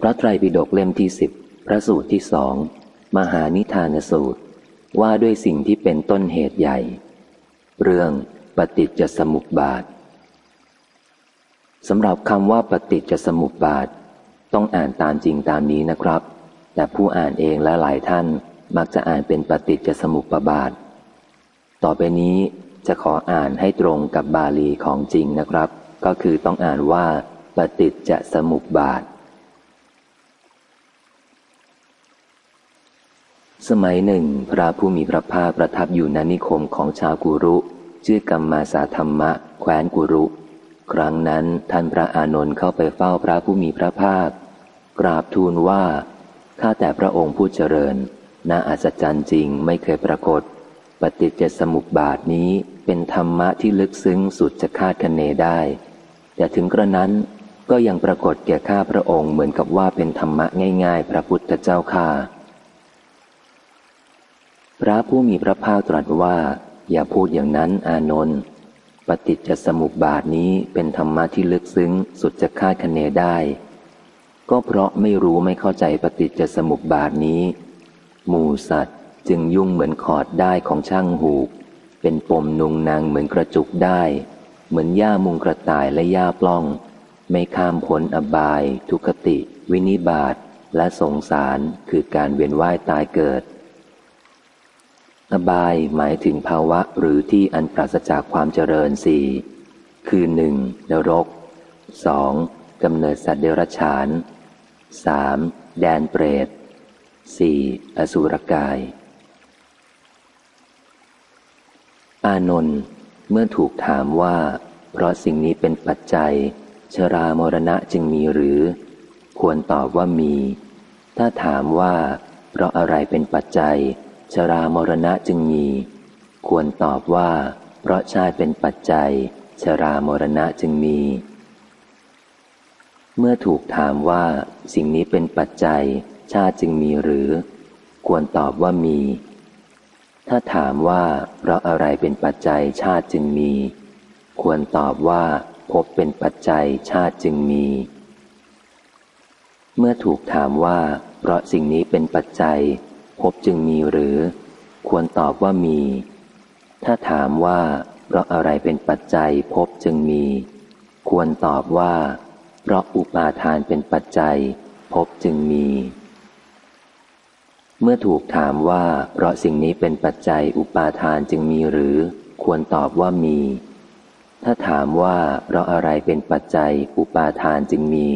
พระไตรปิฎกเล่มที่สิบพระสูตรที่สองมหานิทานสูตร ว่าด้วยสิ่งที่เป็นต้นเหตุใหญ่ เรื่องปฏิจจสมุปบาทสำหรับคำว่าปฏิจจสมุปบาท ต้องอ่านตามจริงตามนี้นะครับ แต่ผู้อ่านเองและหลายท่านมักจะอ่านเป็นปฏิจจสมุปบาท ต่อไปนี้จะขออ่านให้ตรงกับบาลีของจริงนะครับ ก็คือต้องอ่านว่า ปฏิจจสมุปบาท สมัยหนึ่ง พระผู้มีพระภาคประทับอยู่ณนิคมของชาวกุรุ ชื่อกรรมมาสาธรรมะ แคว้นกุรุ ครั้งนั้นท่านพระอานนท์เข้าไปเฝ้าพระผู้มีพระภาค กราบทูลว่า ข้าแต่พระองค์ผู้เจริญ น่าอัศจรรย์จริงไม่เคยปรากฏ ปฏิจจสมุปบาทนี้เป็นธรรมะที่ลึกซึ้งสุดจะคาดคะเนได้ แต่ถึงกระนั้นก็ยังปรากฏแก่ข้าพระองค์เหมือนกับว่าเป็นธรรมะง่าย ๆ พระพุทธเจ้าข้า พระผู้มีพระภาคตรัสว่า อย่าพูดอย่างนั้นอานนท์ปฏิจจสมุปบาทนี้เป็นธรรมะที่ลึกซึ้งสุดจะคาดคะเนได้ ก็เพราะไม่รู้ไม่เข้าใจปฏิจจสมุปบาทนี้ หมูสัตว์จึงยุ่งเหมือนขอดได้ของช่างหูก เป็นปมนุงนางเหมือนกระจุกได้ เหมือนหญ้ามุงกระต่ายและหญ้าปล้อง ไม่ข้ามพ้นอบาย ทุคติ วินิบาตและสงสารคือการเวียนว่ายตายเกิด อบายหมายถึงภาวะหรือที่อันปราศจากความเจริญสี่คือหนึ่งนรกสองกำเนิดสัตว์เดรัจฉานสามแดนเปรตสี่อสุรกาย อานนท์เมื่อถูกถามว่า เพราะสิ่งนี้เป็นปัจจัย ชรามรณะจึงมีหรือ ควรตอบว่ามี ถ้าถามว่า เพราะอะไรเป็นปัจจัย ชรามรณะจึงมี ควรตอบว่า เพราะชาติเป็นปัจจัย ชรามรณะจึงมี เมื่อถูกถามว่า สิ่งนี้เป็นปัจจัย ชาติจึงมีหรือ ควรตอบว่ามี ถ้าถามว่า เพราะอะไรเป็นปัจจัยชาติจึงมี ควรตอบว่าพบเป็นปัจจัยชาติจึงมี เมื่อถูกถามว่า เพราะสิ่งนี้เป็นปัจจัย พบจึงมีหรือ ควรตอบว่ามี ถ้าถามว่าเพราะอะไรเป็นปัจจัยพบจึงมี ควรตอบว่า เพราะอุปาทานเป็นปัจจัยพบจึงมี เมื่อถูกถามว่า เพราะสิ่งนี้เป็นปัจจัยอุปาทานจึงมีหรือ ควรตอบว่ามี ถ้าถามว่าเพราะอะไรเป็นปัจจัยอุปาทานจึงมี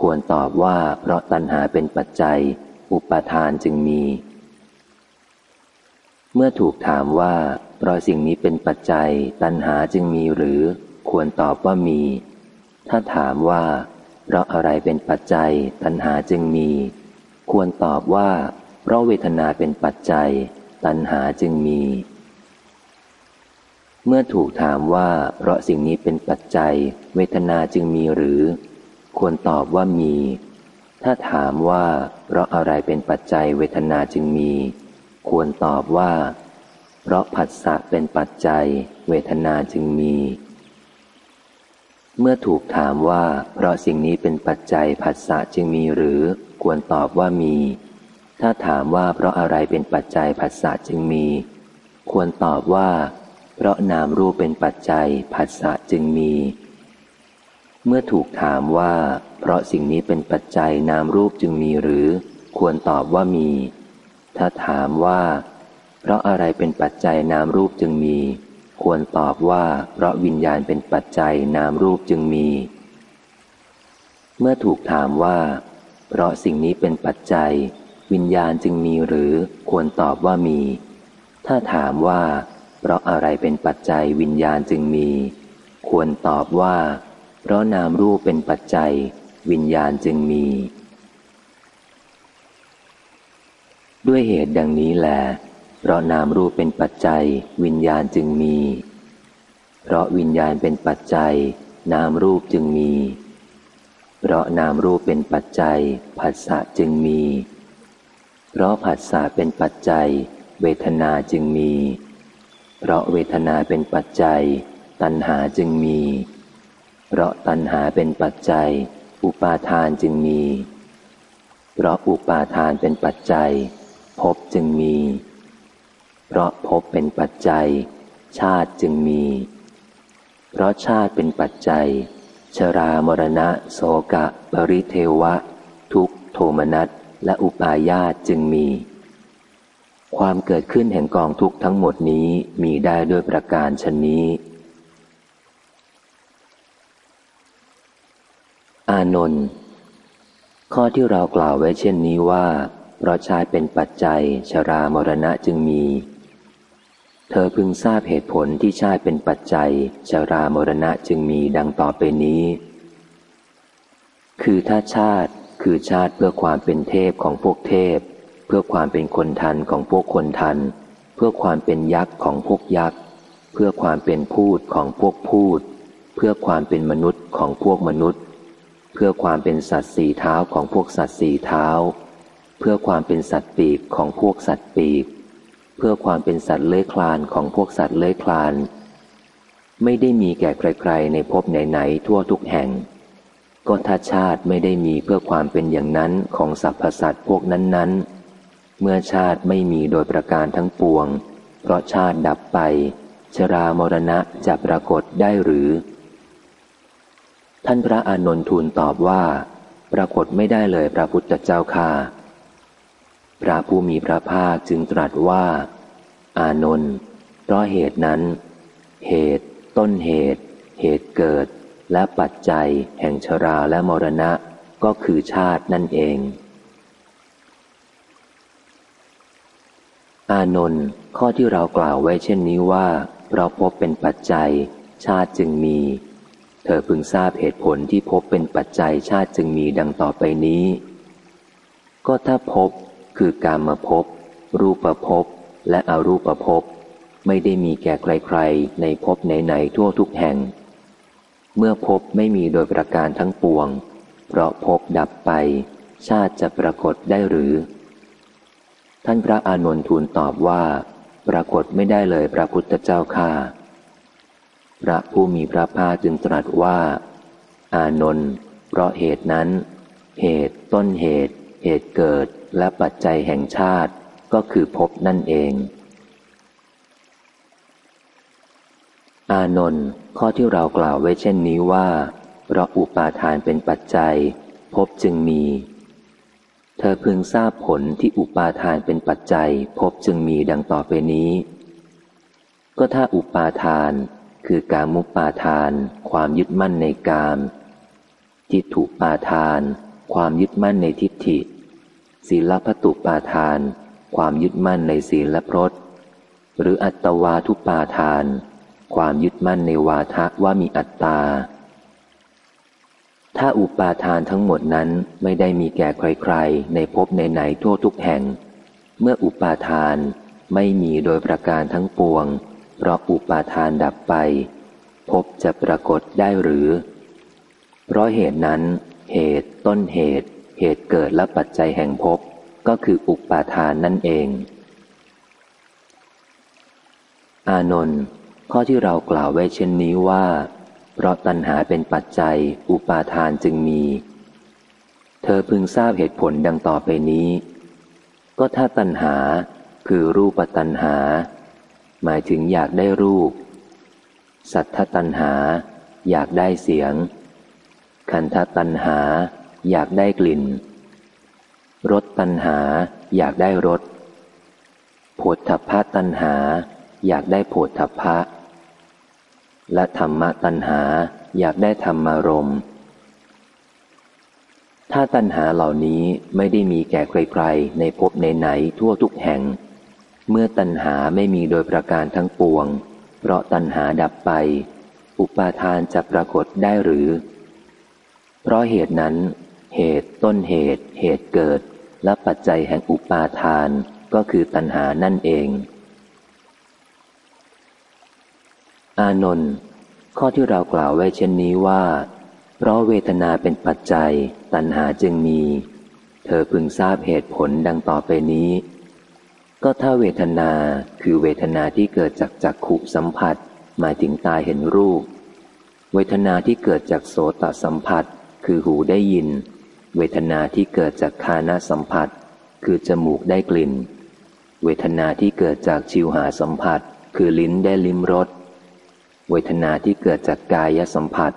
ควรตอบว่า เพราะตัณหาเป็นปัจจัย อุปาทานจึงมี เมื่อถูกถามว่า เพราะสิ่งนี้เป็นปัจจัย ตัณหาจึงมีหรือ ควรตอบว่ามี ถ้าถามว่า เพราะอะไรเป็นปัจจัย ตัณหาจึงมี ควรตอบว่า เพราะเวทนาเป็นปัจจัย ตัณหาจึงมี เมื่อถูกถามว่า เพราะสิ่งนี้เป็นปัจจัย เวทนาจึงมีหรือ ควรตอบว่ามี ถ้าถามว่า เพราะอะไรเป็นปัจจัย เวทนาจึงมี ควรตอบว่า เพราะผัสสะเป็นปัจจัย เวทนาจึงมี เมื่อถูกถามว่า เพราะสิ่งนี้เป็นปัจจัยผัสสะจึงมีหรือ ควรตอบว่ามี ถ้าถามว่าเพราะอะไรเป็นปัจจัยผัสสะจึงมี ควรตอบว่า เพราะนามรูปเป็นปัจจัยผัสสะจึงมี เมื่อถูกถามว่า เพราะสิ่งนี้เป็นปัจจัยนามรูปจึงมีหรือ ควรตอบว่ามี ถ้าถามว่า เพราะอะไรเป็นปัจจัยนามรูปจึงมี ควรตอบว่า เพราะวิญญาณเป็นปัจจัยนามรูปจึงมี เมื่อถูกถามว่า เพราะสิ่งนี้เป็นปัจจัย วิญญาณจึงมีหรือควรตอบว่ามี ถ้าถามว่า เพราะอะไรเป็นปัจจัยวิญญาณจึงมี ควรตอบว่า เพราะนามรูปเป็นปัจจัย วิญญาณจึงมี ด้วยเหตุดังนี้แหลเพราะนามรูปเป็นปัจจัย วิญญาณจึงมี เพราะวิญญาณเป็นปัจจัย นามรูปจึงมี เพราะนามรูปเป็นปัจจัยผัสสะจึงมี เพราะผัสสะเป็นปัจจัย เวทนาจึงมี เพราะเวทนาเป็นปัจจัย ตัณหาจึงมี เพราะตัณหาเป็นปัจจัย อุปาทานจึงมี เพราะอุปาทานเป็นปัจจัย ภพจึงมี เพราะภพเป็นปัจจัย ชาติจึงมี เพราะชาติเป็นปัจจัย ชรามรณะ โสกะ ปริเทวะ ทุกโทมนัสและอุปาญาตจึงมี ความเกิดขึ้นแห่งกองทุกทั้งหมดนี้มีได้ด้วยประการชนนี้ อานนท์ข้อที่เรากล่าวไว้เช่นนี้ว่า เพราะชาติเป็นปัจจัย ชรามรณะจึงมี เธอพึงทราบเหตุผลที่ชาติเป็นปัจจัย ชรามรณะจึงมีดังต่อไปนี้ คือถ้าชาติคือชาติเพื่อความเป็นเทพของพวกเทพ เพื่อความเป็นคนทันของพวกคนทัน เพื่อความเป็นยักษ์ของพวกยักษ์ เพื่อความเป็นพูดของพวกพูด เพื่อความเป็นมนุษย์ของพวกมนุษย์ เพื่อความเป็นสัตว์สี่เท้าของพวกสัตว์สี่เท้า เพื่อความเป็นสัตว์ปีกของพวกสัตว์ปีก เพื่อความเป็นสัตว์เลื้อยคลานของพวกสัตว์เลื้อยคลาน ไม่ได้มีแก่ใครๆในภพไหนๆทั่วทุกแห่ง ก็ถ้าชาติไม่ได้มีเพื่อความเป็นอย่างนั้นของสรรพสัตว์พวกนั้นๆ เมื่อชาติไม่มีโดยประการทั้งปวง เพราะชาติดับไป ชรามรณะจะปรากฏได้หรือ ท่านพระอานนทูลตอบว่า ปรากฏไม่ได้เลยพระพุทธเจ้าค่ะ พระผู้มีพระภาคจึงตรัสว่า อานนท์เพราะเหตุนั้น เหตุ ต้นเหตุ เหตุเกิด และปัจจัย แห่งชราและมรณะก็คือชาตินั่นเอง อานนท์ข้อที่เรากล่าวไว้เช่นนี้ว่าเราพบเป็นปัจจัย ชาติจึงมี เธอพึงทราบเหตุผลที่พบเป็นปัจจัยชาติจึงมีดังต่อไปนี้ ก็ถ้าพบ คือการมาพบรูปภพและอรูปภพไม่ได้มีแก่ใครๆ ในภพไหนๆทั่วทุกแห่ง เมื่อพบไม่มีโดยประการทั้งปวง เพราะพบดับไป ชาติจะปรากฏได้หรือ ท่านพระอานนทูลตอบว่า ปรากฏไม่ได้เลยพระพุทธเจ้าค่าพระผู้มีพระภาคจึงตรัสว่า อานนท์เพราะเหตุนั้น เหตุต้นเหตุ เหตุเกิด และปัจจัยแห่งชาติก็คือพบนั่นเอง อานนท์ข้อที่เรากล่าวไว้เช่นนี้ว่าเพราะอุปาทานเป็นปัจจัยพบจึงมี เธอพึงทราบผลที่อุปาทานเป็นปัจจัยพบจึงมีดังต่อไปนี้ ก็ถ้าอุปาทานคือการมุปาทาน ความยึดมั่นในกามทิฏฐุปาทาน ความยึดมั่นในทิฏฐิ ศีลพัตุปาทาน ความยึดมั่นในศีลและพรตหรืออัตวาทุปาทาน ความยึดมั่นในวาทะว่ามีอัตตา ถ้าอุปาทานทั้งหมดนั้นไม่ได้มีแก่ใครๆ ในภพไหนทั่วทุกแห่ง เมื่ออุปาทานไม่มีโดยประการทั้งปวง เพราะอุปาทานดับไปภพจะปรากฏได้หรือ เพราะเหตุนั้น เหตุต้นเหตุ เหตุเกิดและปัจจัยแห่งภพก็คืออุปาทานนั่นเอง อานนท์ข้อที่เรากล่าวไว้เช่นนี้ว่า เพราะตัณหาเป็นปัจจัยอุปาทานจึงมี เธอพึงทราบเหตุผลดังต่อไปนี้ ก็ถ้าตัณหาคือรูปตัณหา หมายถึงอยากได้รูป สัทธตัณหา อยากได้เสียง คันธตัณหา อยากได้กลิ่น รสตัณหา อยากได้รสโผฏฐัพพะตัณหา อยากได้โผฏฐัพพะ และธรรมะตัณหา อยากได้ธรรมารมถ้าตัณหาเหล่านี้ไม่ได้มีแก่ใครๆในภพไหนๆทั่วทุกแห่ง เมื่อตัณหาไม่มีโดยประการทั้งปวง เพราะตัณหาดับไป อุปาทานจะปรากฏได้หรือ เพราะเหตุนั้น เหตุต้นเหตุ เหตุเกิด และปัจจัยแห่งอุปาทานก็คือตัณหานั่นเอง อานนท์ข้อที่เรากล่าวไว้เช่นนี้ว่า เพราะเวทนาเป็นปัจจัย ตัณหาจึงมี เธอพึงทราบเหตุผลดังต่อไปนี้ ก็ถ้าเวทนาคือเวทนาที่เกิดจากจักขุสัมผัส หมายถึงตาเห็นรูป เวทนาที่เกิดจากโสตสัมผัส คือหูได้ยิน เวทนาที่เกิดจากคานาสัมผัส คือจมูกได้กลิ่น เวทนาที่เกิดจากชิวหาสัมผัส คือลิ้นได้ลิ้มรส เวทนาที่เกิดจากกายสัมผัส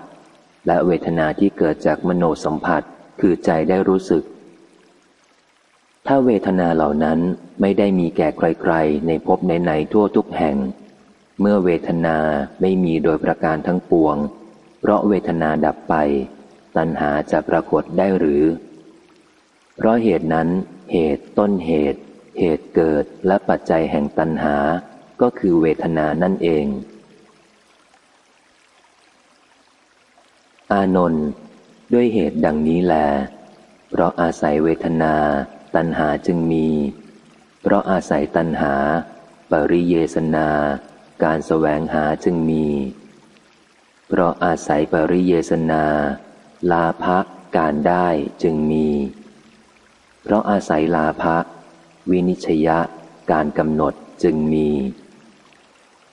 และเวทนาที่เกิดจากมโนสัมผัส คือใจได้รู้สึก ถ้าเวทนาเหล่านั้นไม่ได้มีแก่ใครๆ ในภพไหนๆทั่วทุกแห่ง เมื่อเวทนาไม่มีโดยประการทั้งปวง เพราะเวทนาดับไป ตัณหาจะปรากฏได้หรือ เพราะเหตุนั้น เหตุต้นเหตุ เหตุเกิดและปัจจัยแห่งตัณหาก็คือเวทนานั่นเอง อานนท์ด้วยเหตุดังนี้แล เพราะอาศัยเวทนา ตัณหาจึงมี เพราะอาศัยตัณหา ปริเยสนา การแสวงหาจึงมี เพราะอาศัยปริเยสนา ลาภการได้จึงมี เพราะอาศัยลาภวินิชยะการกำหนดจึงมี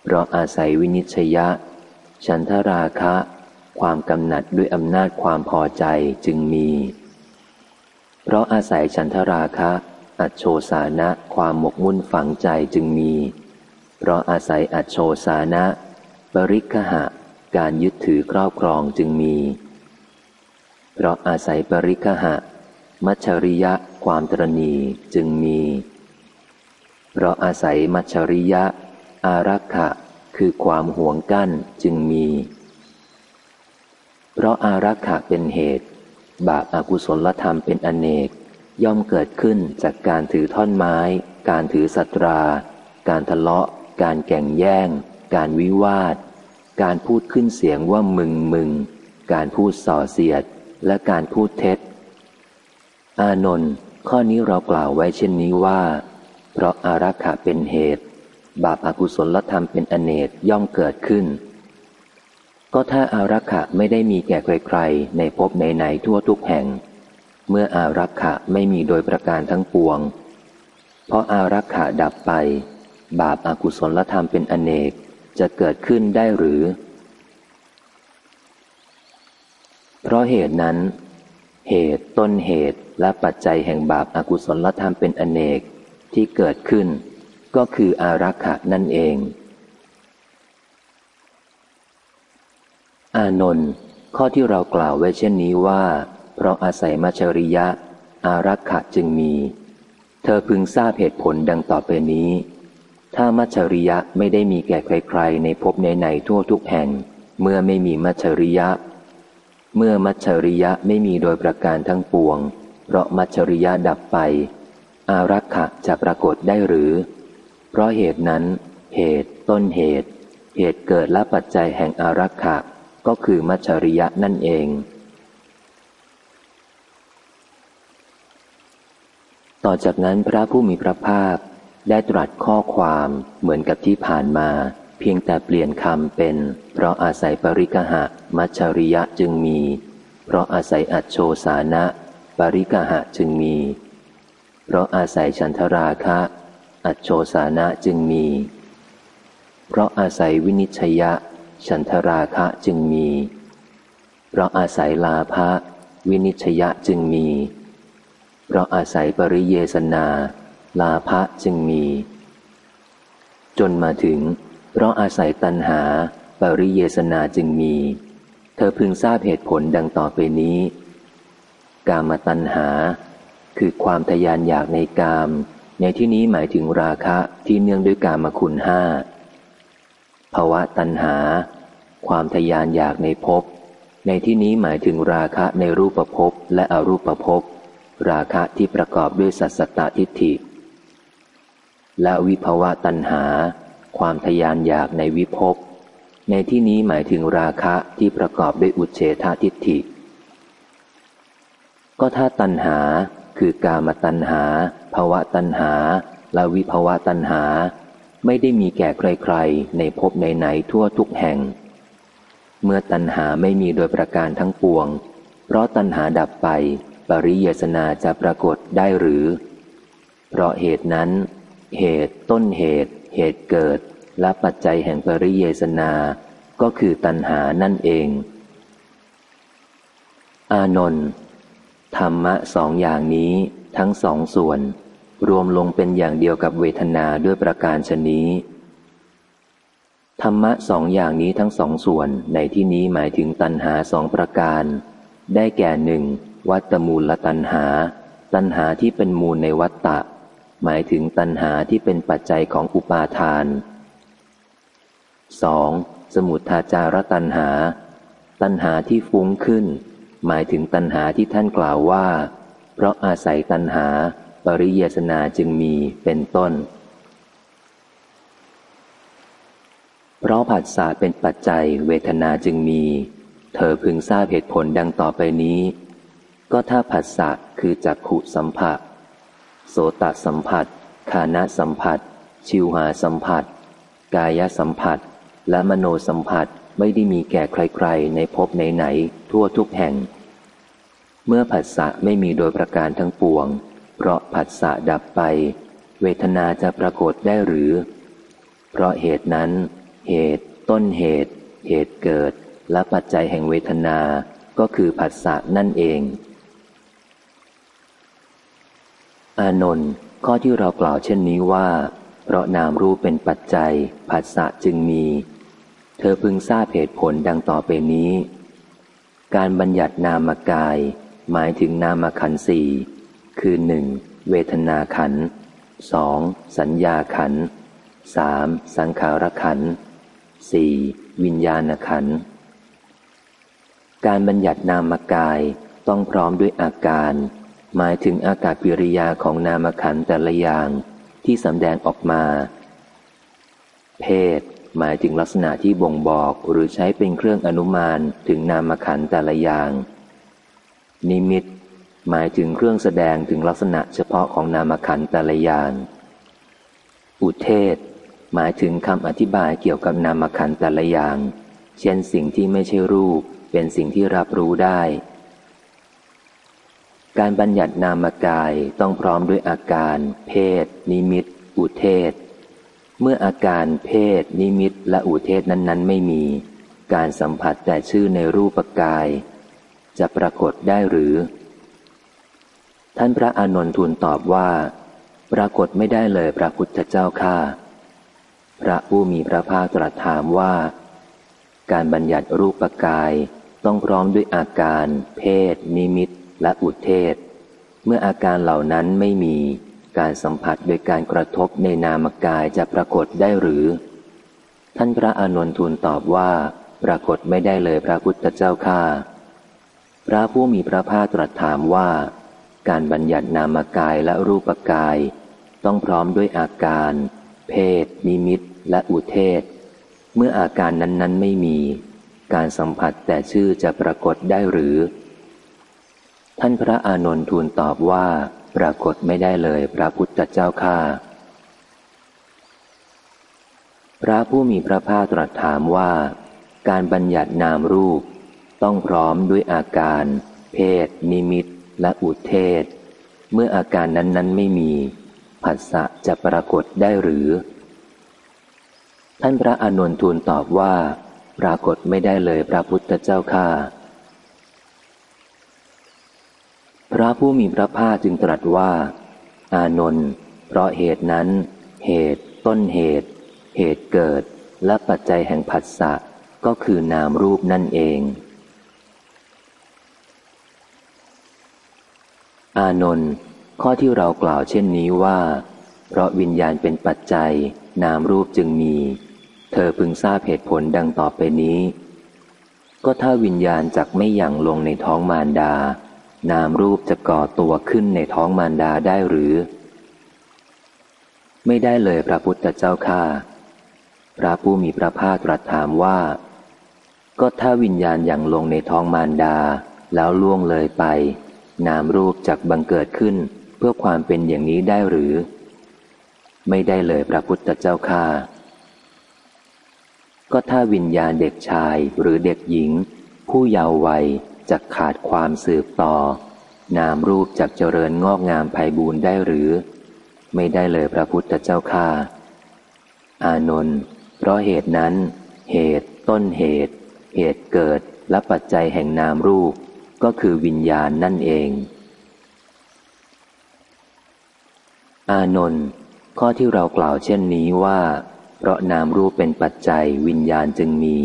เพราะอาศัยวินิชยะ ฉันทราคะ ความกำหนัดด้วยอำนาจความพอใจจึงมี เพราะอาศัยฉันทราคะ อัจโชสานะความหมกมุ่นฝังใจจึงมี เพราะอาศัยอัจโชสานะ ปริคหะ การยึดถือครอบครองจึงมี เพราะอาศัยปริคหะ มัชริยะความตรณีจึงมี เพราะอาศัยมัชริยะ อารักขะ คือความห่วงกั้นจึงมี เพราะอารักขะเป็นเหตุ บาปอากุศลธรรมเป็นอเนก ย่อมเกิดขึ้นจากการถือท่อนไม้ การถือสัตรา การทะเลาะ การแก่งแย่ง การวิวาท การพูดขึ้นเสียงว่ามึงมึง การพูดส่อเสียด และการพูดเท็จ อานนท์ข้อนี้เรากล่าวไว้เช่นนี้ว่า เพราะอารักขะเป็นเหตุ บาปอากุศลธรรมเป็นอเนกย่อมเกิดขึ้น ก็ถ้าอารักขะไม่ได้มีแก่ใครๆในภพไหนๆทั่วทุกแห่ง เมื่ออารักขะไม่มีโดยประการทั้งปวง เพราะอารักขะดับไป บาปอากุศลธรรมเป็นอเนกจะเกิดขึ้นได้หรือ เพราะเหตุนั้น เหตุต้นเหตุและปัจจัยแห่งบาปอากุศลธรรมเป็นอเนกที่เกิดขึ้น ก็คืออารักขะนั่นเอง อานนท์ข้อที่เรากล่าวไว้เช่นนี้ว่า เพราะอาศัยมัชริยะ อารักขะจึงมี เธอพึงทราบเหตุผลดังต่อไปนี้ ถ้ามัชริยะไม่ได้มีแก่ใคร ๆ ในภพไหนทั่วทุกแห่ง เมื่อไม่มีมัชริยะ เมื่อมัชริยะไม่มีโดยประการทั้งปวง เพราะมัชริยะดับไป อารักขะจะปรากฏได้หรือ เพราะเหตุนั้น เหตุต้นเหตุ เหตุเกิดและปัจจัยแห่งอารักขะก็คือมัชริยะนั่นเอง ต่อจากนั้นพระผู้มีพระภาคได้ตรัสข้อความเหมือนกับที่ผ่านมา เพียงแต่เปลี่ยนคำเป็น เพราะอาศัยปริกหะ มัชริยะจึงมี เพราะอาศัยอัจโชสานะ ปริกหะจึงมี เพราะอาศัยฉันทราคะ อัจโชสานะจึงมี เพราะอาศัยวินิชยะฉันทราคะจึงมี เพราะอาศัยลาภะวินิชยะจึงมี เพราะอาศัยปริเยสนา ลาภะจึงมี จนมาถึง เพราะอาศัยตัณหา ปริเยสนาจึงมี เธอพึงทราบเหตุผลดังต่อไปนี้ กามตัณหา คือความทยานอยากในกาม ในที่นี้หมายถึงราคะที่เนื่องด้วยกามคุณห้าภาวะตัณหา ความทยานอยากในภพในที่นี้หมายถึงราคะในรูปภพและอรูปภพราคะที่ประกอบด้วยสัสสตทิฏฐิ และวิภาวะตัณหา ความทยานอยากในวิภพ ในที่นี้หมายถึงราคะที่ประกอบด้วยอุเฉททิฏฐิ ก็ถ้าตัณหาคือกามตัณหาภาวะตัณหา และวิภาวะตัณหา ไม่ได้มีแก่ใครๆ ในภพไหนๆทั่วทุกแห่ง เมื่อตัณหาไม่มีโดยประการทั้งปวง เพราะตัณหาดับไป ปริยสนาจะปรากฏได้หรือ เพราะเหตุนั้น เหตุต้นเหตุ เหตุเกิดและปัจจัยแห่งปริเยสนา ก็คือตัณหานั่นเอง อานนท์ธรรมะสองอย่างนี้ทั้งสองส่วน รวมลงเป็นอย่างเดียวกับเวทนาด้วยประการชนี้ธรรมะสองอย่างนี้ทั้งสองส่วนในที่นี้หมายถึงตัณหาสองประการ ได้แก่หนึ่งวัตมูลตัณหา ตัณหาที่เป็นมูลในวัตตะ หมายถึงตัณหาที่เป็นปัจจัยของอุปาทาน 2. สมุทธาจารตัณหา ตัณหาที่ฟุ้งขึ้น หมายถึงตัณหาที่ท่านกล่าวว่า เพราะอาศัยตัณหา ปริยสนาจึงมีเป็นต้น เพราะผัสสะเป็นปัจจัยเวทนาจึงมี เธอพึงทราบเหตุผลดังต่อไปนี้ ก็ถ้าผัสสะคือจักขุสัมผัส โสตสัมผัส คานะสัมผัส ชิวหาสัมผัส กายสัมผัส และมโนสัมผัสไม่ได้มีแก่ใครๆ ในภพไหนๆทั่วทุกแห่ง เมื่อผัสสะไม่มีโดยประการทั้งปวง เพราะผัสสะดับไป เวทนาจะปรากฏได้หรือ เพราะเหตุนั้น เหตุ ต้นเหตุ เหตุเกิด และปัจจัยแห่งเวทนา ก็คือผัสสะนั่นเอง อานนท์ข้อที่เรากล่าวเช่นนี้ว่า เพราะนามรูปเป็นปัจจัยผัสสะจึงมี เธอพึงทราบเหตุผลดังต่อไปนี้ การบัญญัตินามกาย หมายถึงนามขันสี่คือหนึ่งเวทนาขันสองสัญญาขันสามสังขารขันสี่วิญญาณขันการบัญญัตินามกายต้องพร้อมด้วยอาการ หมายถึงอากาศปิริยาของนามขันแต่ละอย่างที่สำแดงออกมา เพศ หมายถึงลักษณะที่บ่งบอกหรือใช้เป็นเครื่องอนุมานถึงนามขันแต่ละอย่าง นิมิต หมายถึงเครื่องแสดงถึงลักษณะเฉพาะของนามขันแต่ละอย่าง อุเทศ หมายถึงคำอธิบายเกี่ยวกับนามขันแต่ละอย่าง เช่นสิ่งที่ไม่ใช่รูป เป็นสิ่งที่รับรู้ได้ การบัญญัตินามกายต้องพร้อมด้วยอาการ เพศ นิมิต อุเทศ เมื่ออาการเพศ นิมิต และอุเทศนั้น ๆ ไม่มี การสัมผัสแต่ชื่อในรูปกาย จะปรากฏได้หรือ ท่านพระอานนทูลตอบว่า ปรากฏไม่ได้เลยพระพุทธเจ้าข้าพระผู้มีพระภาคตรัสถามว่า การบัญญัติรูปกายต้องพร้อมด้วยอาการ เพศ นิมิต และอุเทศ เมื่ออาการเหล่านั้นไม่มีการสัมผัสโดยการกระทบในนามกายจะปรากฏได้หรือ ท่านพระอานนทูลตอบว่า ปรากฏไม่ได้เลยพระพุทธเจ้าข้าพระผู้มีพระภาคตรัสถามว่า การบัญญัตินามกายและรูปกาย ต้องพร้อมด้วยอาการ เพศ นิมิต และอุเทศ เมื่ออาการนั้นๆไม่มี การสัมผัสแต่ชื่อจะปรากฏได้หรือ ท่านพระอานนทูลตอบว่า ปรากฏไม่ได้เลยพระพุทธเจ้าข้าพระผู้มีพระภาคตรัสถามว่า การบัญญัตินามรูป ต้องพร้อมด้วยอาการ เพศ นิมิต และอุเทศ เมื่ออาการนั้นๆไม่มี ผัสสะจะปรากฏได้หรือ ท่านพระอานนทูลตอบว่า ปรากฏไม่ได้เลยพระพุทธเจ้าข้า พระผู้มีพระภาคจึงตรัสว่า อานนท์เพราะเหตุนั้น เหตุ ต้นเหตุ เหตุเกิด และปัจจัยแห่งผัสสะก็คือนามรูปนั่นเอง อานนท์ข้อที่เรากล่าวเช่นนี้ว่า เพราะวิญญาณเป็นปัจจัย นามรูปจึงมี เธอพึงทราบเหตุผลดังต่อไปนี้ ก็ถ้าวิญญาณจักไม่หยั่งลงในท้องมารดา นามรูปจะก่อตัวขึ้นในท้องมารดาได้หรือ ไม่ได้เลยพระพุทธเจ้าข้าพระผู้มีพระภาคตรัสถามว่า ก็ถ้าวิญญาณอย่างลงในท้องมารดาแล้วล่วงเลยไป นามรูปจักบังเกิดขึ้นเพื่อความเป็นอย่างนี้ได้หรือ ไม่ได้เลยพระพุทธเจ้าข้าก็ถ้าวิญญาณเด็กชายหรือเด็กหญิง ผู้เยาว์วัย จักขาดความสืบต่อ นามรูปจากเจริญงอกงามไพบูรณ์ได้หรือ ไม่ได้เลยพระพุทธเจ้าค่าอานนท์เพราะเหตุนั้น เหตุต้นเหตุ เหตุเกิดและปัจจัยแห่งนามรูป ก็คือวิญญาณนั่นเอง อานนท์ข้อที่เรากล่าวเช่นนี้ว่า เพราะนามรูปเป็นปัจจัยวิญญาณจึงมี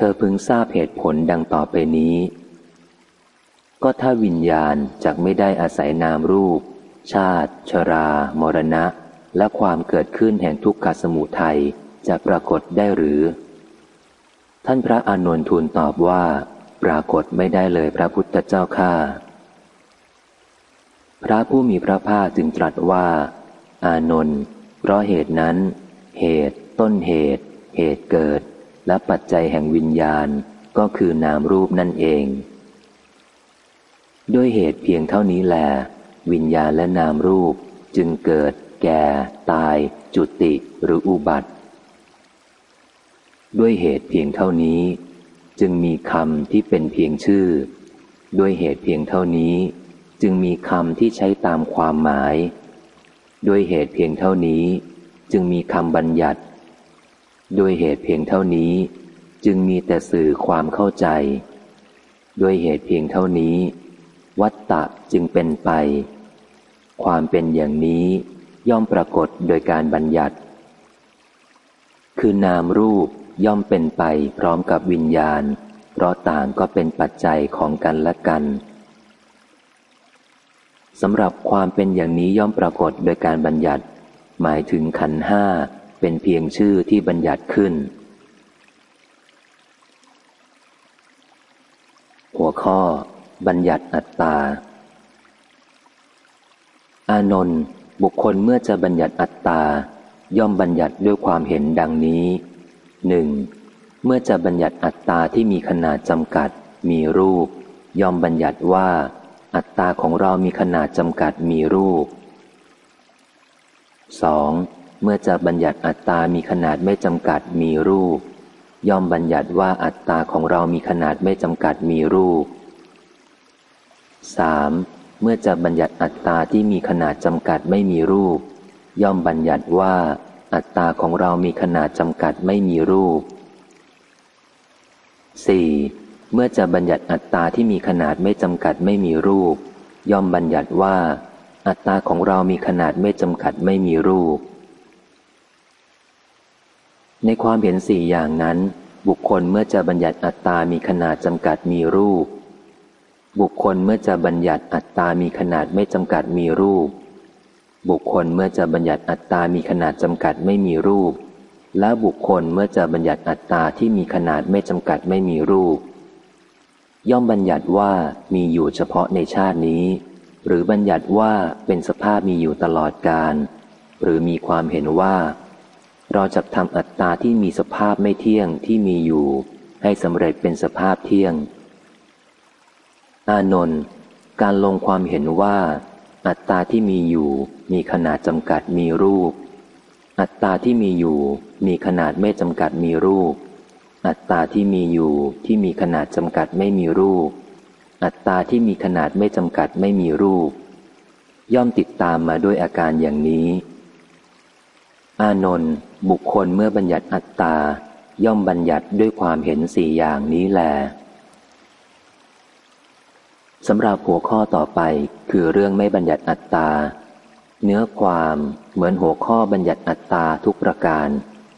เธอพึงทราบเหตุผลดังต่อไปนี้ ก็ถ้าวิญญาณจักไม่ได้อาศัยนามรูป ชาติ ชรา มรณะ และความเกิดขึ้นแห่งทุกขสมุทัยจะปรากฏได้หรือ ท่านพระอานนท์ทูลตอบว่า ปรากฏไม่ได้เลยพระพุทธเจ้าข้าพระผู้มีพระภาคจึงตรัสว่า อานนท์เพราะเหตุนั้น เหตุ ต้นเหตุ เหตุเกิด และปัจจัยแห่งวิญญาณก็คือนามรูปนั่นเอง ด้วยเหตุเพียงเท่านี้แล วิญญาณและนามรูปจึงเกิด แก่ ตาย จุติหรืออุบัติ ด้วยเหตุเพียงเท่านี้ จึงมีคำที่เป็นเพียงชื่อ ด้วยเหตุเพียงเท่านี้ จึงมีคำที่ใช้ตามความหมาย ด้วยเหตุเพียงเท่านี้ จึงมีคำบัญญัติ ด้วยเหตุเพียงเท่านี้ จึงมีแต่สื่อความเข้าใจ ด้วยเหตุเพียงเท่านี้ วัตตะจึงเป็นไป ความเป็นอย่างนี้ย่อมปรากฏโดยการบัญญัติ คือนามรูปย่อมเป็นไปพร้อมกับวิญญาณ เพราะต่างก็เป็นปัจจัยของกันและกันสำหรับความเป็นอย่างนี้ย่อมปรากฏโดยการบัญญัติ หมายถึงขันห้า เป็นเพียงชื่อที่บัญญัติขึ้น หัวข้อ บัญญัติอัตตา อานนท์บุคคลเมื่อจะบัญญัติอัตตา ย่อมบัญญัติด้วยความเห็นดังนี้หนึ่งเมื่อจะบัญญัติอัตตาที่มีขนาดจำกัด มีรูป ย่อมบัญญัติว่า อัตตาของเรามีขนาดจำกัดมีรูป 2. เมื่อจะบัญญัติอัตตามีขนาดไม่จำกัดมีรูป ย่อมบัญญัติว่าอัตตาของเรามีขนาดไม่จำกัดมีรูป 3. เมื่อจะบัญญัติอัตตาที่มีขนาดจำกัดไม่มีรูป ย่อมบัญญัติว่าอัตตาของเรามีขนาดจำกัดไม่มีรูป 4. เมื่อจะบัญญัติอัตตาที่มีขนาดไม่จำกัดไม่มีรูป ย่อมบัญญัติว่า อัตตาของเรามีขนาดไม่จำกัดไม่มีรูป ในความเห็นสี่อย่างนั้น บุคคลเมื่อจะบัญญัติอัตตามีขนาดจำกัดมีรูป บุคคลเมื่อจะบัญญัติอัตตามีขนาดไม่จำกัดมีรูป บุคคลเมื่อจะบัญญัติอัตตามีขนาดจำกัดไม่มีรูป และบุคคลเมื่อจะบัญญัติอัตตาที่มีขนาดไม่จำกัดไม่มีรูป ย่อมบัญญัติว่ามีอยู่เฉพาะในชาตินี้ หรือบัญญัติว่าเป็นสภาพมีอยู่ตลอดกาลหรือมีความเห็นว่า เราจะทำอัตตาที่มีสภาพไม่เที่ยงที่มีอยู่ ให้สำเร็จเป็นสภาพเที่ยง อานนท์การลงความเห็นว่า อัตตาที่มีอยู่ มีขนาดจำกัดมีรูป อัตตาที่มีอยู่ มีขนาดไม่จำกัดมีรูป อัตตาที่มีอยู่ที่มีขนาดจำกัดไม่มีรูป อัตตาที่มีขนาดไม่จำกัดไม่มีรูป ย่อมติดตามมาด้วยอาการอย่างนี้ อานนท์บุคคลเมื่อบัญญัติอัตตา ย่อมบัญญัติด้วยความเห็นสี่อย่างนี้แลสำหรับหัวข้อต่อไปคือเรื่องไม่บัญญัติอัตตา เนื้อความเหมือนหัวข้อบัญญัติอัตตาทุกประการ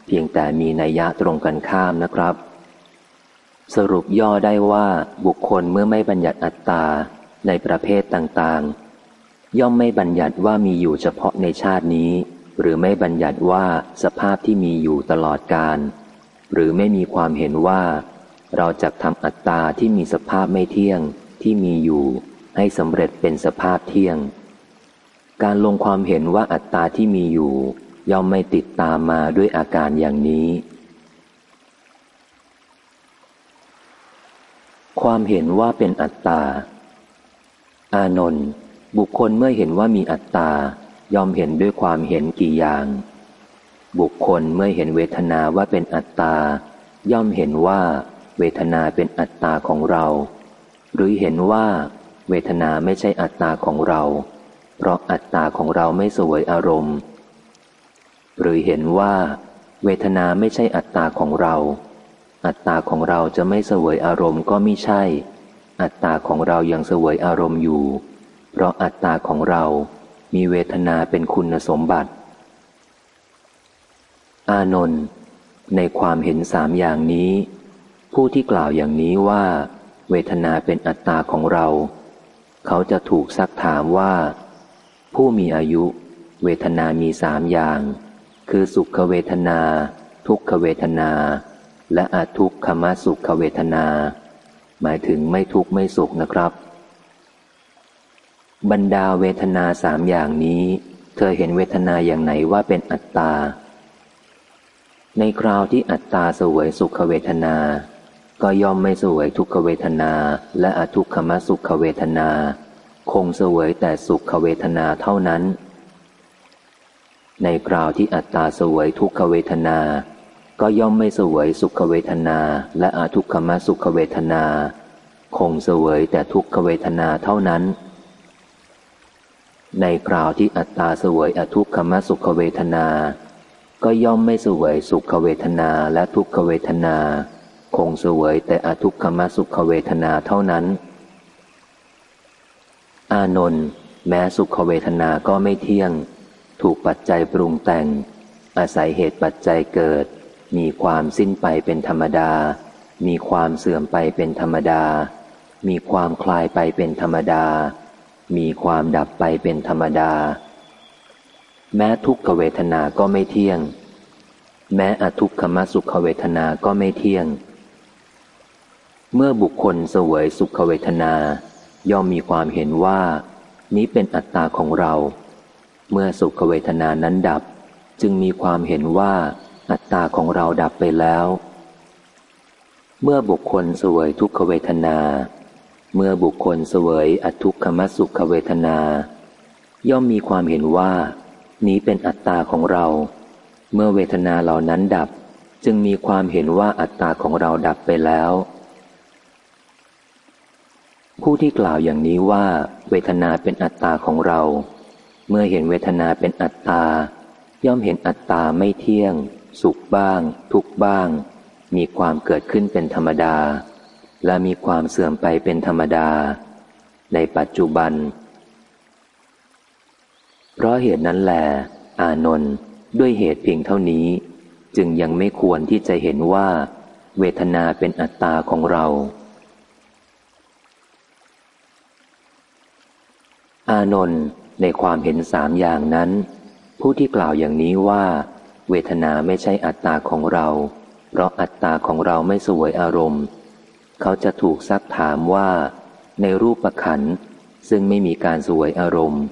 เพียงแต่มีนัยยะตรงกันข้ามนะครับ สรุปย่อได้ว่าบุคคลเมื่อไม่บัญญัติอัตตา ในประเภทต่างๆ ย่อมไม่บัญญัติว่ามีอยู่เฉพาะในชาตินี้ หรือไม่บัญญัติว่าสภาพที่มีอยู่ตลอดกาลหรือไม่มีความเห็นว่า เราจะทำอัตตาที่มีสภาพไม่เที่ยงที่มีอยู่ให้สำเร็จเป็นสภาพเที่ยง การลงความเห็นว่าอัตตาที่มีอยู่ ย่อมไม่ติดตามมาด้วยอาการอย่างนี้ ความเห็นว่าเป็นอัตตา อานนท์บุคคลเมื่อเห็นว่ามีอัตตา ย่อมเห็นด้วยความเห็นกี่อย่าง บุคคลเมื่อเห็นเวทนาว่าเป็นอัตตา ย่อมเห็นว่าเวทนาเป็นอัตตาของเรา หรือเห็นว่า เวทนาไม่ใช่อัตตาของเรา เพราะอัตตาของเราไม่สวยอารมณ์ หรือเห็นว่า เวทนาไม่ใช่อัตตาของเรา อัตตาของเราจะไม่สวยอารมณ์ก็ไม่ใช่ อัตตาของเรายังเสวยอารมณ์อยู่ เพราะอัตตาของเรา มีเวทนาเป็นคุณสมบัติ อานนท์ในความเห็นสามอย่างนี้ ผู้ที่กล่าวอย่างนี้ว่า เวทนาเป็นอัตตาของเรา เขาจะถูกซักถามว่า ผู้มีอายุ เวทนามีสามอย่าง คือสุขเวทนา ทุกขเวทนา และอทุกขมสุขเวทนา หมายถึงไม่ทุกข์ไม่สุขนะครับ บรรดาเวทนาสามอย่างนี้ เธอเห็นเวทนาอย่างไหนว่าเป็นอัตตา ในคราวที่อัตตาสวยสุขเวทนา ก็ย่อมไม่สวยทุกขเวทนา และอทุกขมสุขเวทนา คงสวยแต่สุขเวทนาเท่านั้น ในคราวที่อัตตาสวยทุกขเวทนา ก็ย่อมไม่สวยสุขเวทนา และอทุกขมสุขเวทนา คงสวยแต่ทุกขเวทนาเท่านั้น ในคราวที่อัตตาสวยอทุกขมสุขเวทนา ก็ย่อมไม่สวยสุขเวทนาและทุกขเวทนา คงสวยแต่อทุกขมสุขเวทนาเท่านั้น อานนท์แม้สุขเวทนาก็ไม่เที่ยง ถูกปัจจัยปรุงแต่ง อาศัยเหตุปัจจัยเกิด มีความสิ้นไปเป็นธรรมดา มีความเสื่อมไปเป็นธรรมดา มีความคลายไปเป็นธรรมดา มีความดับไปเป็นธรรมดา แม้ทุกขเวทนาก็ไม่เที่ยง แม้อทุกขมสุขเวทนาก็ไม่เที่ยง เมื่อบุคคลเสวยสุขเวทนา ย่อมมีความเห็นว่า นี้เป็นอัตตาของเรา เมื่อสุขเวทนานั้นดับ จึงมีความเห็นว่า อัตตาของเราดับไปแล้ว เมื่อบุคคลเสวยทุกขเวทนา เมื่อบุคคลเสวยอทุกขมสุขเวทนา ย่อมมีความเห็นว่า นี้เป็นอัตตาของเรา เมื่อเวทนาเหล่านั้นดับ จึงมีความเห็นว่าอัตตาของเราดับไปแล้ว ผู้ที่กล่าวอย่างนี้ว่า เวทนาเป็นอัตตาของเรา เมื่อเห็นเวทนาเป็นอัตตา ย่อมเห็นอัตตาไม่เที่ยง สุขบ้าง ทุกบ้าง มีความเกิดขึ้นเป็นธรรมดา และมีความเสื่อมไปเป็นธรรมดา ในปัจจุบัน เพราะเหตุนั้นแหลอานนท์ด้วยเหตุเพียงเท่านี้ จึงยังไม่ควรที่จะเห็นว่า เวทนาเป็นอัตตาของเรา อานนท์ในความเห็นสามอย่างนั้น ผู้ที่กล่าวอย่างนี้ว่า เวทนาไม่ใช่อัตตาของเรา เพราะอัตตาของเราไม่สวยอารมณ์ เขาจะถูกซักถามว่า ในรูปประขันซึ่งไม่มีการสวยอารมณ์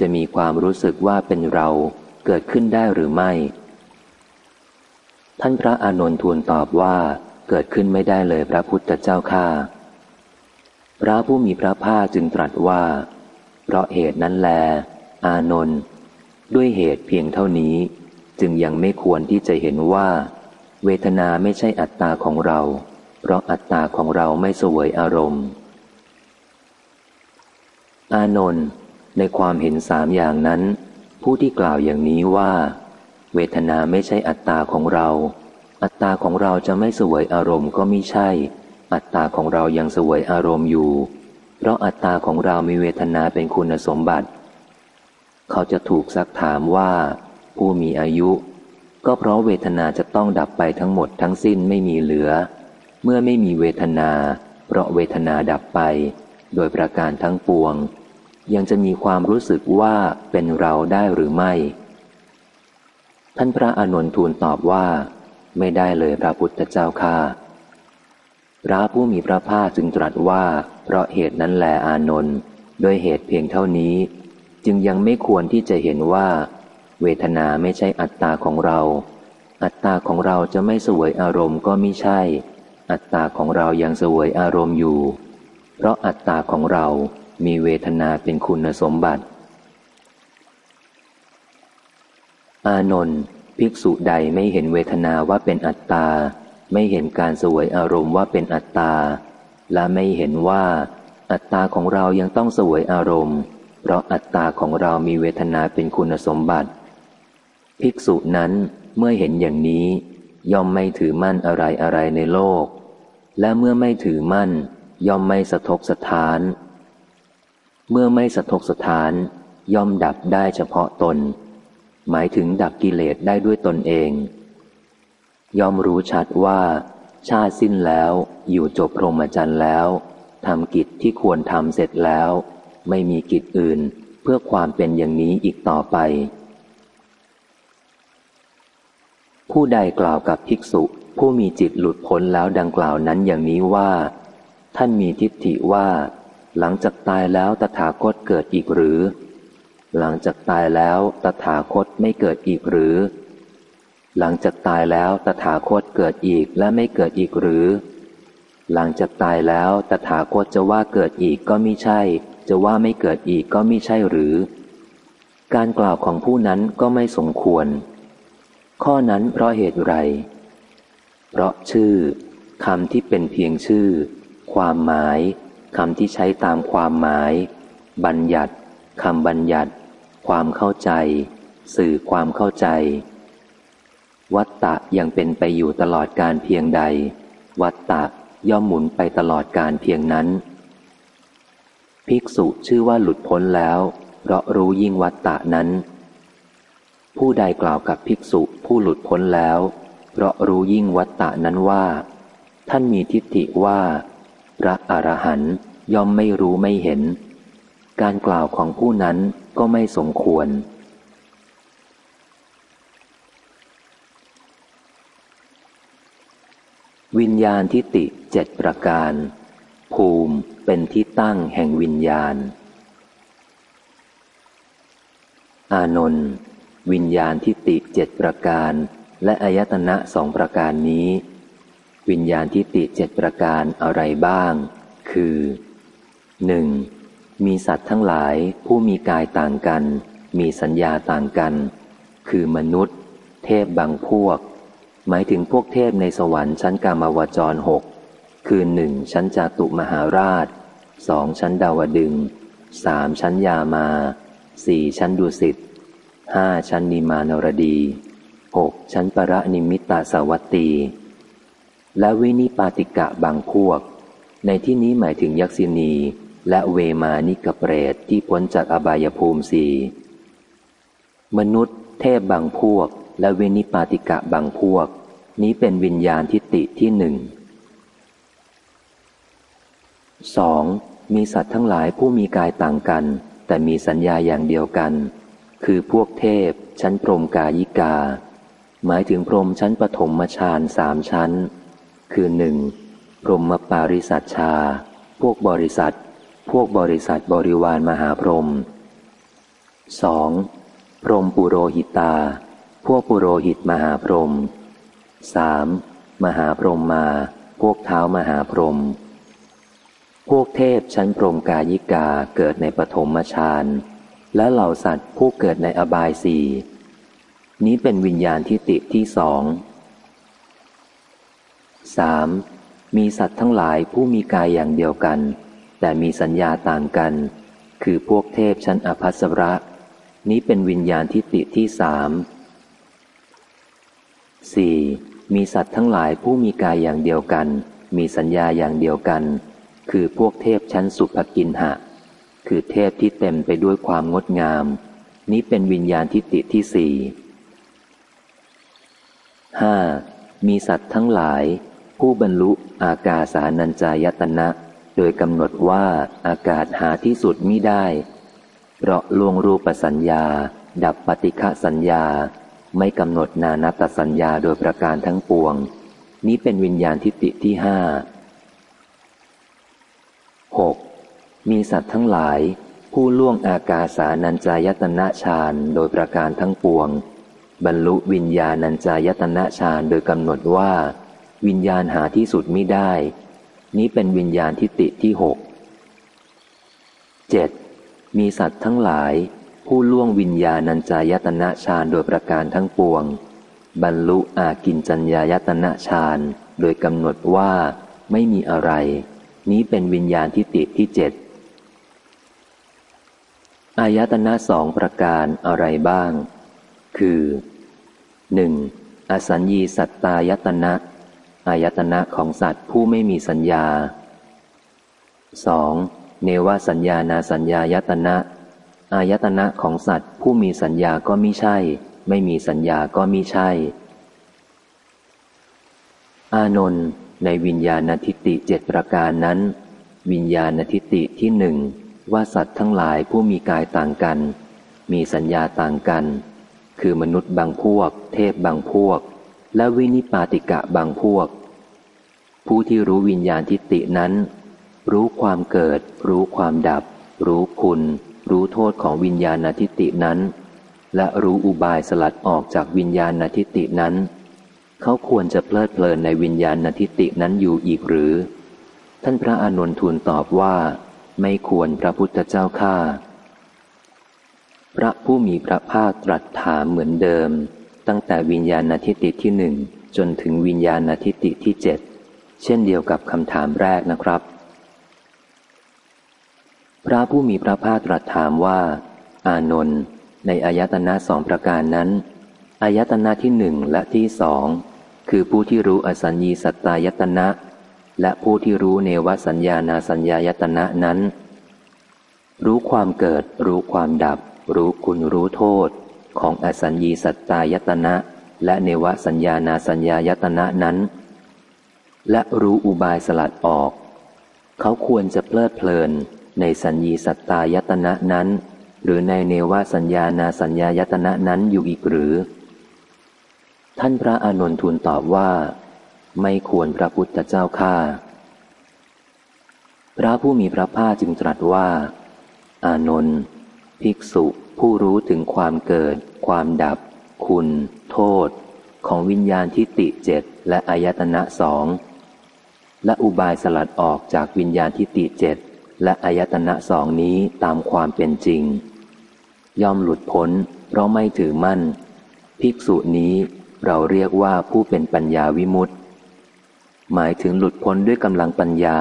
จะมีความรู้สึกว่าเป็นเราเกิดขึ้นได้หรือไม่ ท่านพระอานนท์ทูลตอบว่าเกิดขึ้นไม่ได้เลยพระพุทธเจ้าข้าพระผู้มีพระภาคจึงตรัสว่า เพราะเหตุนั้นแล อานนท์ด้วยเหตุเพียงเท่านี้ จึงยังไม่ควรที่จะเห็นว่า เวทนาไม่ใช่อัตตาของเรา ราะอัตตาของเราไม่สวยอารมณ์ อานนท์ในความเห็นสามอย่างนั้น ผู้ที่กล่าวอย่างนี้ว่า เวทนาไม่ใช่อัตตาของเรา อัตตาของเราจะไม่สวยอารมณ์ก็ไม่ใช่ อัตตาของเรายังสวยอารมณ์อยู่ เพราะอัตตาของเรามีเวทนาเป็นคุณสมบัติ เขาจะถูกซักถามว่า ผู้มีอายุ ก็เพราะเวทนาจะต้องดับไปทั้งหมดทั้งสิ้นไม่มีเหลือ เมื่อไม่มีเวทนา เพราะเวทนาดับไป โดยประการทั้งปวง ยังจะมีความรู้สึกว่าเป็นเราได้หรือไม่ ท่านพระอานนทูลตอบว่า ไม่ได้เลยพระพุทธเจ้าข้าพระผู้มีพระภาคจึงตรัสว่า เพราะเหตุนั้นแลอานนท์โดยเหตุเพียงเท่านี้ จึงยังไม่ควรที่จะเห็นว่า เวทนาไม่ใช่อัตตาของเรา อัตตาของเราจะไม่สวยอารมณ์ก็ไม่ใช่ อัตตาของเรายังสวยอารมณ์อยู่ เพราะอัตตาของเรามีเวทนาเป็นคุณสมบัติ อานนท์ภิกษุใดไม่เห็นเวทนาว่าเป็นอัตตา ไม่เห็นการสวยอารมณ์ว่าเป็นอัตตา และไม่เห็นว่า อัตตาของเรายังต้องสวยอารมณ์ เพราะอัตตาของเรามีเวทนาเป็นคุณสมบัติ ภิกษุนั้นเมื่อเห็นอย่างนี้ย่อมไม่ถือมั่นอะไรอะไรในโลก และเมื่อไม่ถือมั่น ย่อมไม่สะทกสะท้าน เมื่อไม่สะทกสถาน ย่อมดับได้เฉพาะตน หมายถึงดับกิเลสได้ด้วยตนเอง ย่อมรู้ชัดว่า ชาติสิ้นแล้วอยู่จบพรหมจรรย์แล้วทำกิจที่ควรทำเสร็จแล้ว ไม่มีกิจอื่นเพื่อความเป็นอย่างนี้อีกต่อไป ผู้ใดกล่าวกับภิกษุ ผู้มีจิตหลุดพ้นแล้วดังกล่าวนั้นอย่างนี้ว่า ท่านมีทิฏฐิว่า หลังจากตายแล้วตถาคตเกิดอีกหรือ หลังจากตายแล้วตถาคตไม่เกิดอีกหรือ หลังจากตายแล้วตถาคตเกิดอีกและไม่เกิดอีกหรือ หลังจากตายแล้วตถาคตจะว่าเกิดอีกก็ไม่ใช่ จะว่าไม่เกิดอีกก็ไม่ใช่หรือ การกล่าวของผู้นั้นก็ไม่สมควร ข้อนั้นเพราะเหตุไร เพราะชื่อคำที่เป็นเพียงชื่อ ความหมายคำที่ใช้ตามความหมาย บัญญัติคำบัญญัติ ความเข้าใจ สื่อความเข้าใจ วัตตะยังเป็นไปอยู่ตลอดการเพียงใด วัตตะย่อมหมุนไปตลอดการเพียงนั้น ภิกษุชื่อว่าหลุดพ้นแล้ว เพราะรู้ยิ่งวัตตะนั้น ผู้ใดกล่าวกับภิกษุผู้หลุดพ้นแล้ว เพราะรู้ยิ่งวัตตะนั้นว่า ท่านมีทิฏฐิว่า พระอรหันต์ย่อมไม่รู้ไม่เห็น การกล่าวของผู้นั้นก็ไม่สมควร วิญญาณทิฏฐิเจ็ดประการ ภูมิเป็นที่ตั้งแห่งวิญญาณ อานนท์วิญญาณทิฏฐิเจ็ดประการ และอายตนะสองประการนี้ วิญญาณทิฏฐิเจ็ดประการอะไรบ้าง คือ 1. มีสัตว์ทั้งหลายผู้มีกายต่างกัน มีสัญญาต่างกัน คือมนุษย์ เทพบางพวก หมายถึงพวกเทพในสวรรค์ชั้นกามาวจรหกคือหนึ่งชั้นจาตุมหาราชสองชั้นดาวดึงส์สามชั้นยามาสี่ชั้นดุสิตห้าชั้นนิมมานรดี หกชั้นปรนิมมิตวสวัตดี และวินิปาติกะบางพวก ในที่นี้หมายถึงยักษินี และเวมานิกเปรตที่พ้นจากอบายภูมิสี่มนุษย์ เทพบางพวก และเวนิปาติกะบางพวก นี้เป็นวิญญาณทิฏฐิที่หนึ่งสองมีสัตว์ทั้งหลายผู้มีกายต่างกัน แต่มีสัญญาอย่างเดียวกัน คือพวกเทพชั้นพรมกายิกา หมายถึงพรหมชั้นปฐมฌานสามชั้น คือหนึ่งพรหมปาริสัชชา พวกบริษัท พวกบริษัทบริวารมหาพรหมสองพรหมปุโรหิตา พวกปุโรหิตมหาพรหมสามมหาพรหมมา พวกเท้ามหาพรหมพวกเทพชั้นพรหมกายิกาเกิดในปฐมฌานและเหล่าสัตว์ผู้เกิดในอบายสี่ นี้เป็นวิญญาณทิฏฐิที่สองสามมีสัตว์ทั้งหลายผู้มีกายอย่างเดียวกัน แต่มีสัญญาต่างกัน คือพวกเทพชั้นอภัสระ นี้เป็นวิญญาณทิฏฐิที่สามสี่มีสัตว์ทั้งหลายผู้มีกายอย่างเดียวกัน มีสัญญาอย่างเดียวกัน คือพวกเทพชั้นสุภกินหะ คือเทพที่เต็มไปด้วยความงดงาม นี้เป็นวิญญาณทิฏฐิที่สี่ ห้ามีสัตว์ทั้งหลาย ผู้บรรลุอากาสานัญจายตนะ โดยกำหนดว่าอากาศหาที่สุดมิได้ เพราะลวงรูปสัญญา ดับปฏิฆสัญญา ไม่กำหนดนานัตสัญญาโดยประการทั้งปวง นี้เป็นวิญญาณทิฏฐิที่ห้าหกมีสัตว์ทั้งหลาย ผู้ล่วงอากาสานัญจายตนะฌานโดยประการทั้งปวง บรรลุวิญญาณัญจายตนะฌานโดยกำหนดว่า วิญญาณหาที่สุดไม่ได้ นี้เป็นวิญญาณทิฏฐิที่หกเจ็ดมีสัตว์ทั้งหลาย ผู้ล่วงวิญญาณัญจายตนะฌานโดยประการทั้งปวง บรรลุอากินจัญญายตนะฌานโดยกำหนดว่าไม่มีอะไร นี้เป็นวิญญาณทิฏฐิที่เจ็ดอายตนะสองประการอะไรบ้าง คือ หนึ่งอสัญญีสัตตายตนะ อายตนะของสัตว์ผู้ไม่มีสัญญา 2. เนวสัญญานาสัญญายตนะ อายตนะของสัตว์ ผู้มีสัญญาก็มิใช่ ไม่มีสัญญาก็มิใช่ อานนท์ในวิญญาณทิฏฐิเจ็ดประการนั้น วิญญาณทิฏฐิที่หนึ่งว่าสัตว์ทั้งหลายผู้มีกายต่างกัน มีสัญญาต่างกัน คือมนุษย์บางพวก เทพบางพวก และวินิปาติกะบางพวก ผู้ที่รู้วิญญาณทิฏฐินั้น รู้ความเกิด รู้ความดับ รู้คุณ รู้โทษของวิญญาณทิฏฐินั้น และรู้อุบายสลัดออกจากวิญญาณทิฏฐินั้น เขาควรจะเพลิดเพลินในวิญญาณทิฏฐินั้นอยู่อีกหรือ ท่านพระอานนท์ทูลตอบว่า ไม่ควรพระพุทธเจ้าข้า พระผู้มีพระภาคตรัสถามเหมือนเดิม ตั้งแต่วิญญาณทิฏฐิที่หนึ่งจนถึงวิญญาณทิฏฐิที่เจ็ดเช่นเดียวกับคำถามแรกนะครับ พระผู้มีพระภาคตรัสถามว่า อานนท์ในอายตนะสองประการนั้นอายตนะที่หนึ่งและที่สองคือผู้ที่รู้อสัญญีสัตตายตนะ และผู้ที่รู้เนวสัญญานาสัญญายตนะนั้น รู้ความเกิดรู้ความดับ รู้คุณรู้โทษของอสัญญีสัตตายตนะ และเนวสัญญานาสัญญายตนะนั้น และรู้อุบายสลัดออก เขาควรจะเพลิดเพลินในสัญญีสัตตายตนะนั้น หรือในเนวสัญญานาสัญญายตนะนั้นอยู่อีกหรือ ท่านพระอานนทูลตอบว่า ไม่ควรพระพุทธเจ้าข้าพระผู้มีพระภาคจึงตรัสว่า อานนท์ ภิกษุผู้รู้ถึงความเกิด ความดับ คุณ โทษ ของวิญญาณทิฏฐิเจ็ดและอายตนะสองและอุบายสลัดออกจากวิญญาณทิฏฐิเจ็ดและอายตนะสองนี้ตามความเป็นจริง ย่อมหลุดพ้นเพราะไม่ถือมั่น ภิกษุนี้เราเรียกว่าผู้เป็นปัญญาวิมุตติ หมายถึงหลุดพ้นด้วยกำลังปัญญา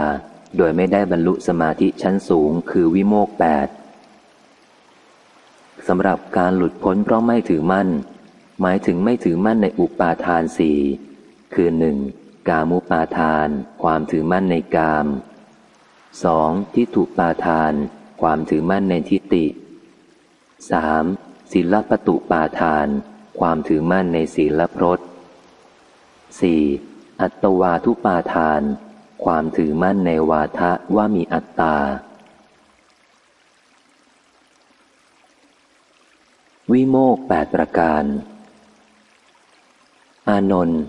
โดยไม่ได้บรรลุสมาธิชั้นสูงคือวิโมกแปด สำหรับการหลุดพ้นเพราะไม่ถือมั่น หมายถึงไม่ถือมั่นในอุปาทานสี่คือหนึ่งกามุปาทาน ความถือมั่นในกามสองทิฏฐุปาทาน ความถือมั่นในทิฏฐิสามศีลปตุปาทาน ความถือมั่นในศีลพรตสี่อัตวาทุปาทาน ความถือมั่นในวาทะว่ามีอัตตา วิโมกแปดประการ อานนท์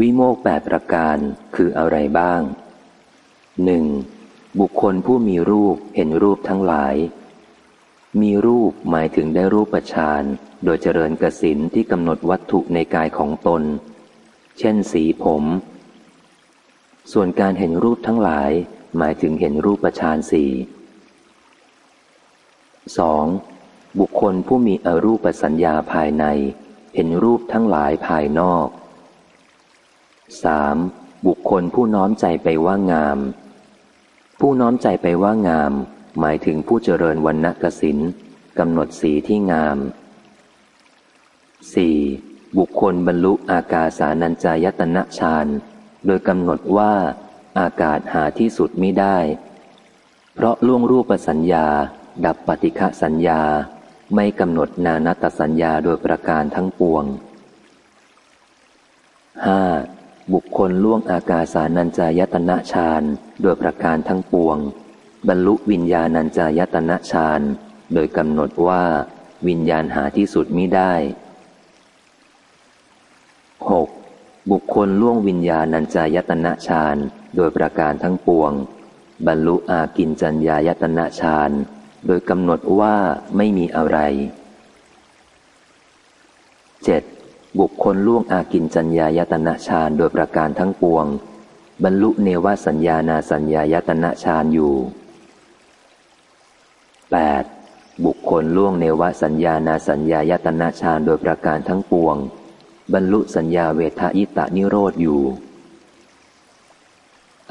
วิโมกแปดประการคืออะไรบ้างหนึ่งบุคคลผู้มีรูปเห็นรูปทั้งหลาย มีรูปหมายถึงได้รูปฌานโดยเจริญกสินที่กำหนดวัตถุในกายของตน เช่นสีผม ส่วนการเห็นรูปทั้งหลาย หมายถึงเห็นรูปประชานสี่สอง บุคคลผู้มีอรูปสัญญาภายใน เห็นรูปทั้งหลายภายนอกสามบุคคลผู้น้อมใจไปว่างาม ผู้น้อมใจไปว่างาม หมายถึงผู้เจริญวันณกสินกำหนดสีที่งามสี่บุคคลบรรลุอากาสานัญจายตนะฌานโดยกำหนดว่า อากาศหาที่สุดไม่ได้ เพราะล่วงรูปสัญญา ดับปฏิฆสัญญา ไม่กำหนดนานัตสัญญาโดยประการทั้งปวง 5. บุคคลล่วงอากาสานัญจายตนะฌานโดยประการทั้งปวง บรรลุวิญญาณัญจายตนะฌานโดยกำหนดว่า วิญญาณหาที่สุดมิได้ 6. บุคคลล่วงวิญญาณัญจายตนะฌานโดยประการทั้งปวง บรรลุอากินจัญญายตนะฌาน โดยกำหนดว่าไม่มีอะไร 7. บุคคลล่วงอากินจัญญายตนะฌานโดยประการทั้งปวง บรรลุเนวสัญญานาสัญญายตนะฌานอยู่ 8. บุคคลล่วงเนวสัญญานาสัญญายตนะฌานโดยประการทั้งปวง บรรลุสัญญาเวทายตานิโรธอยู่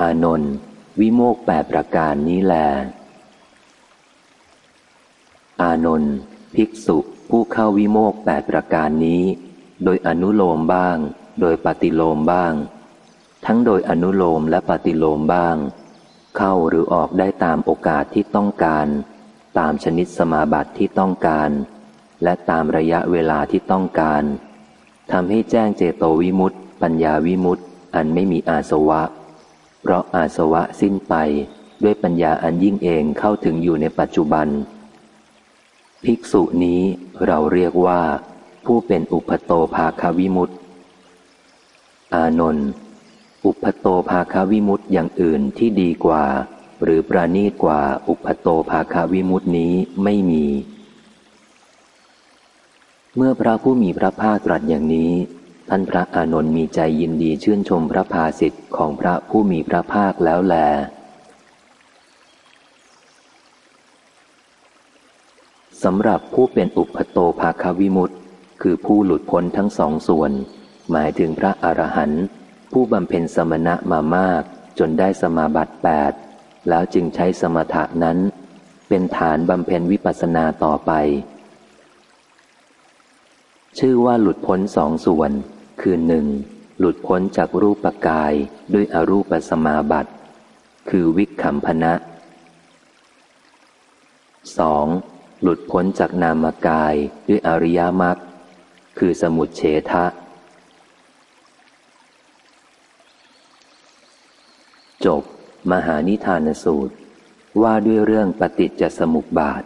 อานนท์วิโมกแปดประการนี้แล อานนท์ภิกษุผู้เข้าวิโมกแปดประการนี้ โดยอนุโลมบ้าง โดยปฏิโลมบ้าง ทั้งโดยอนุโลมและปฏิโลมบ้าง เข้าหรือออกได้ตามโอกาสที่ต้องการ ตามชนิดสมาบัติที่ต้องการ และตามระยะเวลาที่ต้องการทำให้แจ้งเจโตวิมุตติปัญญาวิมุตติอันไม่มีอาสวะ เพราะอาสวะสิ้นไปด้วยปัญญาอันยิ่งเองเข้าถึงอยู่ในปัจจุบัน ภิกษุนี้เราเรียกว่า ผู้เป็นอุปโตภาคาวิมุตติ อานนท์อุปโตภาคาวิมุตติอย่างอื่นที่ดีกว่า หรือประณีตกว่าอุปโตภาคาวิมุตตินี้ไม่มี เมื่อพระผู้มีพระภาคตรัสอย่างนี้ ท่านพระอานนท์มีใจยินดีชื่นชมพระภาสิทธิ์ของพระผู้มีพระภาคแล้วแล สำหรับผู้เป็นอุปโตภาควิมุตติคือผู้หลุดพ้นทั้งสองส่วน หมายถึงพระอรหันต์ผู้บำเพ็ญสมณะมามาก จนได้สมาบัติแปดแล้วจึงใช้สมถะนั้น เป็นฐานบำเพ็ญวิปัสสนาต่อไป ชื่อว่าหลุดพ้นสองส่วน คือหนึ่งหลุดพ้นจากรูปกายด้วยอรูปสมาบัติ คือวิคัมพนะสอง หลุดพ้นจากนามกายด้วยอริยมรรคคือสมุดเฉทะ จบ มหานิทานสูตร ว่าด้วยเรื่องปฏิจจสมุปบาท